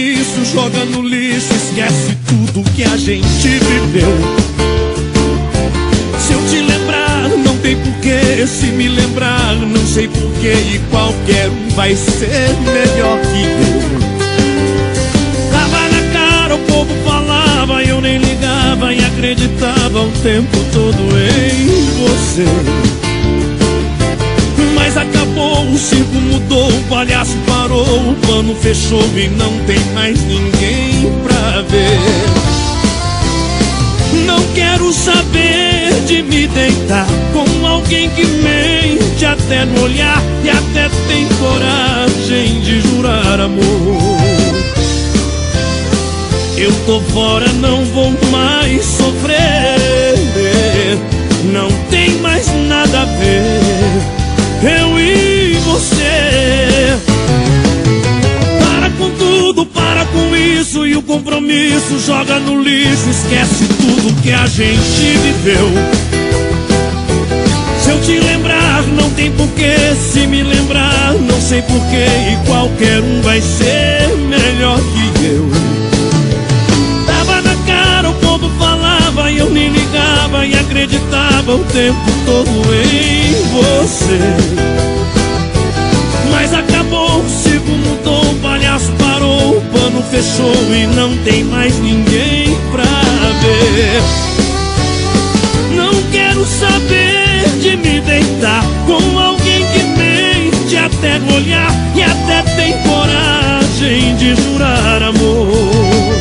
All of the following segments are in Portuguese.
compromisso, joga no lixo, esquece tudo que a gente viveu. Se eu te lembrar, não tem porquê. Se me lembrar, não sei porquê. E qualquer um vai ser melhor que eu. Tava na cara, o povo falava, eu nem ligava e acreditava o tempo todo em você. Circo mudou, o palhaço parou, o pano fechou e não tem mais ninguém pra ver. Não quero saber de me deitar com alguém que mente até no olhar e até tem coragem de jurar amor. Eu tô fora, não vou mais sofrer. Com isso e o compromisso joga no lixo, esquece tudo que a gente viveu. Se eu te lembrar, não tem porquê. Se me lembrar, não sei porquê. E qualquer um vai ser melhor que eu. Tava na cara, o povo falava e eu nem ligava e acreditava o tempo todo em você. Pano fechou e não tem mais ninguém pra ver. Não quero saber de me deitar com alguém que mente até no olhar e até tem coragem de jurar amor.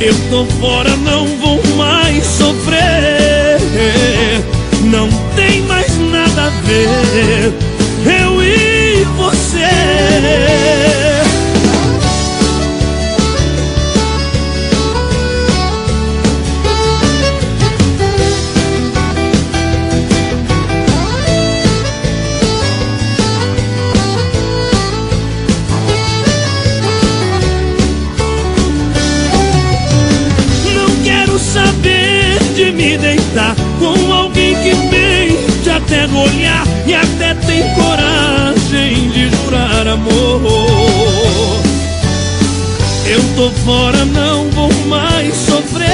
Eu tô fora, não vou mais sofrer. Me deitar com alguém que mente até no olhar e até tem coragem de jurar amor. Eu tô fora, não vou mais sofrer.